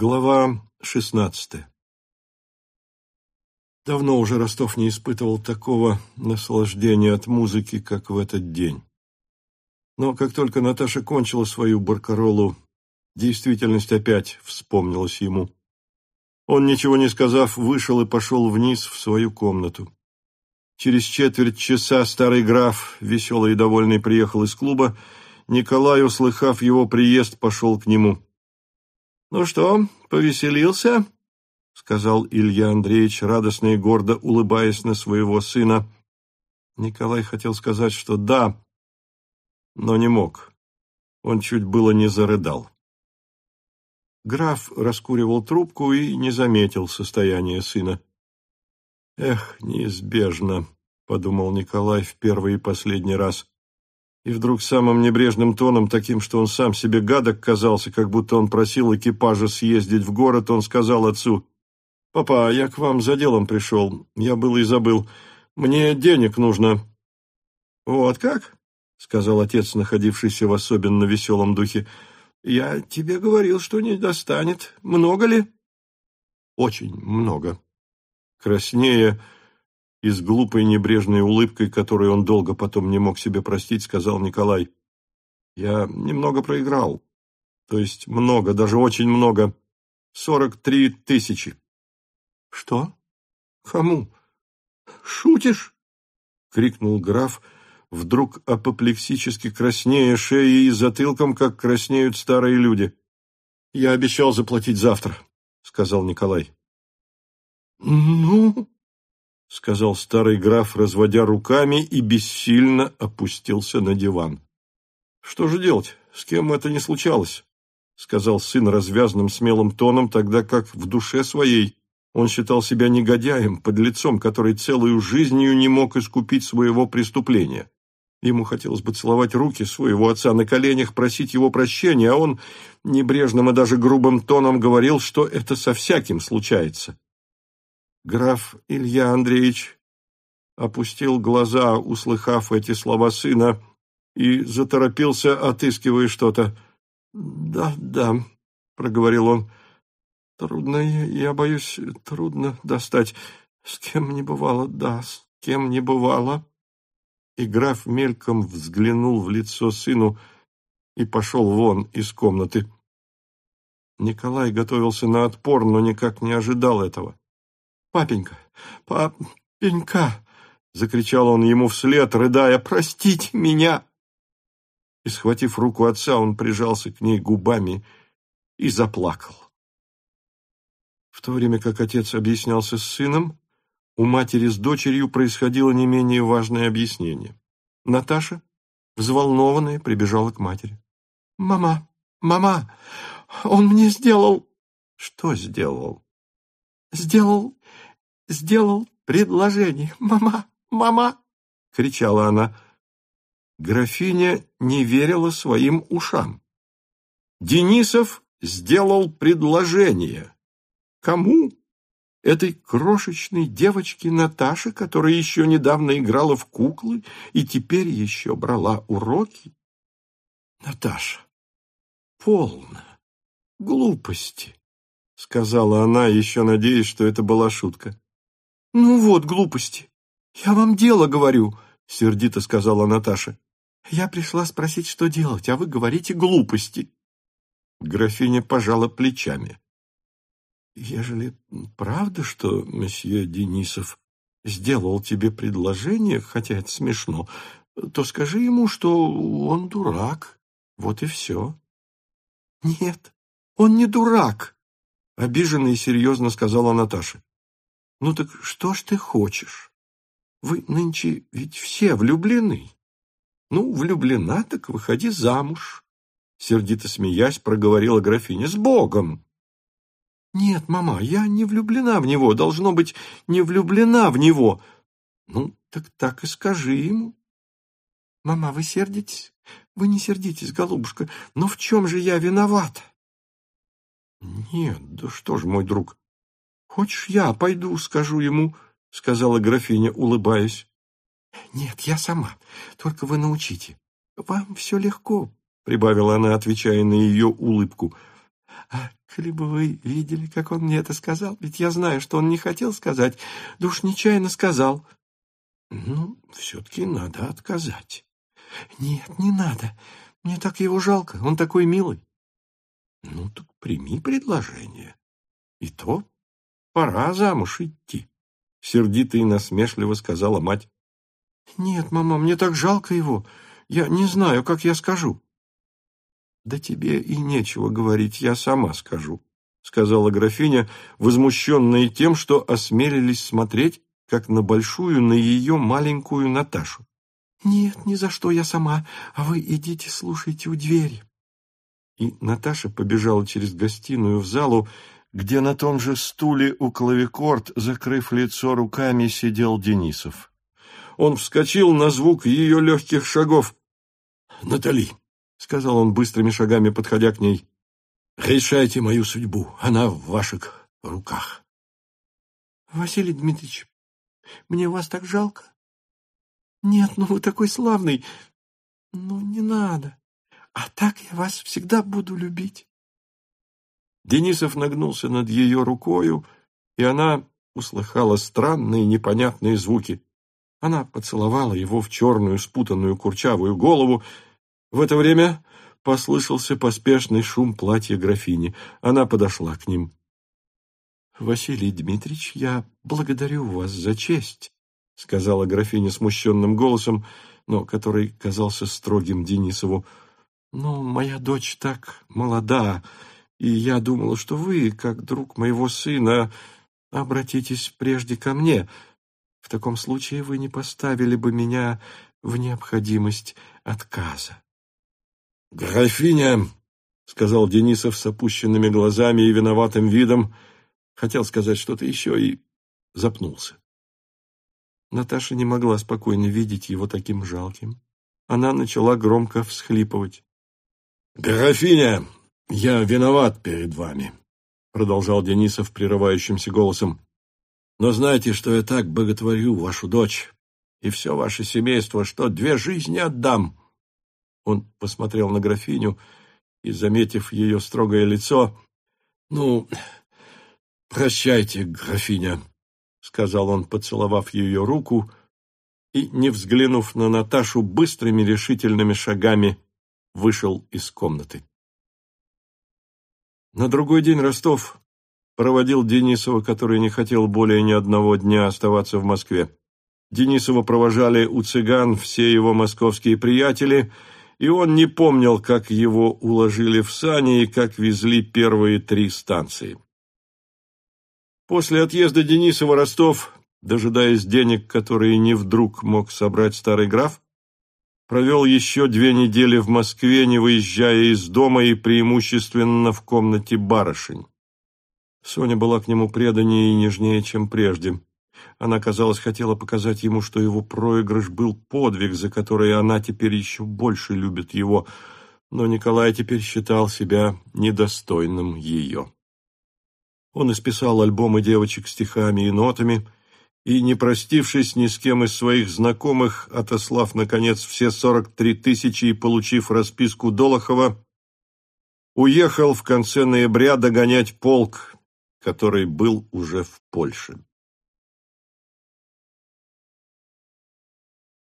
Глава шестнадцатая Давно уже Ростов не испытывал такого наслаждения от музыки, как в этот день. Но как только Наташа кончила свою баркаролу, действительность опять вспомнилась ему. Он, ничего не сказав, вышел и пошел вниз в свою комнату. Через четверть часа старый граф, веселый и довольный, приехал из клуба. Николай, услыхав его приезд, пошел к нему. — Ну что, повеселился? — сказал Илья Андреевич, радостно и гордо улыбаясь на своего сына. Николай хотел сказать, что да, но не мог. Он чуть было не зарыдал. Граф раскуривал трубку и не заметил состояния сына. «Эх, неизбежно», — подумал Николай в первый и последний раз. И вдруг самым небрежным тоном, таким, что он сам себе гадок казался, как будто он просил экипажа съездить в город, он сказал отцу, «Папа, я к вам за делом пришел. Я был и забыл. Мне денег нужно». «Вот как?» — сказал отец, находившийся в особенно веселом духе. «Я тебе говорил, что не достанет. Много ли?» «Очень много». Краснея и с глупой небрежной улыбкой, которую он долго потом не мог себе простить, сказал Николай. «Я немного проиграл. То есть много, даже очень много. Сорок три тысячи». «Что? Кому? Шутишь?» — крикнул граф, вдруг апоплексически краснея шеей и затылком, как краснеют старые люди. «Я обещал заплатить завтра», — сказал Николай. «Ну?» — сказал старый граф, разводя руками, и бессильно опустился на диван. «Что же делать? С кем это не случалось?» — сказал сын развязным смелым тоном, тогда как в душе своей он считал себя негодяем, подлецом, который целую жизнью не мог искупить своего преступления. Ему хотелось бы целовать руки своего отца на коленях, просить его прощения, а он небрежным и даже грубым тоном говорил, что это со всяким случается. Граф Илья Андреевич опустил глаза, услыхав эти слова сына, и заторопился, отыскивая что-то. «Да, да», — проговорил он, Трудно, я боюсь, трудно достать. С кем не бывало, да, с кем не бывало. И граф мельком взглянул в лицо сыну и пошел вон из комнаты. Николай готовился на отпор, но никак не ожидал этого. «Папенька! Папенька!» — закричал он ему вслед, рыдая. «Простите меня!» И, схватив руку отца, он прижался к ней губами и заплакал. В то время как отец объяснялся с сыном, у матери с дочерью происходило не менее важное объяснение. Наташа, взволнованная, прибежала к матери. «Мама, мама, он мне сделал...» «Что сделал?» «Сделал... сделал предложение. Мама, мама!» — кричала она. Графиня не верила своим ушам. Денисов сделал предложение. Кому? Этой крошечной девочке Наташе, которая еще недавно играла в куклы и теперь еще брала уроки? Наташа, полно, глупости, сказала она, еще надеясь, что это была шутка. Ну вот, глупости. Я вам дело говорю, сердито сказала Наташа. Я пришла спросить, что делать, а вы говорите глупости. Графиня пожала плечами. Ежели правда, что месье Денисов сделал тебе предложение, хотя это смешно, то скажи ему, что он дурак. Вот и все. Нет, он не дурак, обиженно и серьезно сказала Наташа. Ну так что ж ты хочешь? Вы нынче ведь все влюблены. Ну, влюблена, так выходи замуж. Сердито смеясь, проговорила графиня. С Богом! «Нет, мама, я не влюблена в него, должно быть, не влюблена в него». «Ну, так так и скажи ему». «Мама, вы сердитесь? Вы не сердитесь, голубушка, но в чем же я виновата?» «Нет, да что ж, мой друг, хочешь, я пойду, скажу ему», — сказала графиня, улыбаясь. «Нет, я сама, только вы научите. Вам все легко», — прибавила она, отвечая на ее улыбку. А коли бы вы видели, как он мне это сказал, ведь я знаю, что он не хотел сказать, да уж нечаянно сказал. Ну, все-таки надо отказать. Нет, не надо. Мне так его жалко, он такой милый. Ну, так прими предложение. И то пора замуж идти. Сердито и насмешливо сказала мать. Нет, мама, мне так жалко его. Я не знаю, как я скажу. Да тебе и нечего говорить, я сама скажу, сказала графиня, возмущенная тем, что осмелились смотреть, как на большую, на ее маленькую Наташу. «Нет, ни за что я сама, а вы идите слушайте у двери». И Наташа побежала через гостиную в залу, где на том же стуле у клавикорд, закрыв лицо руками, сидел Денисов. Он вскочил на звук ее легких шагов. «Натали», — сказал он быстрыми шагами, подходя к ней, — «решайте мою судьбу, она в ваших руках». «Василий Дмитриевич, мне вас так жалко. Нет, ну вы такой славный. Ну, не надо. А так я вас всегда буду любить. Денисов нагнулся над ее рукою, и она услыхала странные непонятные звуки. Она поцеловала его в черную спутанную курчавую голову. В это время послышался поспешный шум платья графини. Она подошла к ним. «Василий Дмитриевич, я благодарю вас за честь», — сказала графиня смущенным голосом, но который казался строгим Денисову. «Но моя дочь так молода, и я думала, что вы, как друг моего сына, обратитесь прежде ко мне. В таком случае вы не поставили бы меня в необходимость отказа». «Графиня», — сказал Денисов с опущенными глазами и виноватым видом, — Хотел сказать что-то еще и запнулся. Наташа не могла спокойно видеть его таким жалким. Она начала громко всхлипывать. «Графиня, я виноват перед вами», — продолжал Денисов прерывающимся голосом. «Но знаете, что я так боготворю вашу дочь и все ваше семейство, что две жизни отдам». Он посмотрел на графиню и, заметив ее строгое лицо, «Ну, «Прощайте, графиня», — сказал он, поцеловав ее руку, и, не взглянув на Наташу, быстрыми решительными шагами вышел из комнаты. На другой день Ростов проводил Денисова, который не хотел более ни одного дня оставаться в Москве. Денисова провожали у цыган все его московские приятели, и он не помнил, как его уложили в сани и как везли первые три станции. После отъезда Денисова Ростов, дожидаясь денег, которые не вдруг мог собрать старый граф, провел еще две недели в Москве, не выезжая из дома и преимущественно в комнате барышень. Соня была к нему преданнее и нежнее, чем прежде. Она, казалось, хотела показать ему, что его проигрыш был подвиг, за который она теперь еще больше любит его, но Николай теперь считал себя недостойным ее. Он исписал альбомы девочек стихами и нотами, и, не простившись ни с кем из своих знакомых, отослав, наконец, все сорок три тысячи и получив расписку Долохова, уехал в конце ноября догонять полк, который был уже в Польше.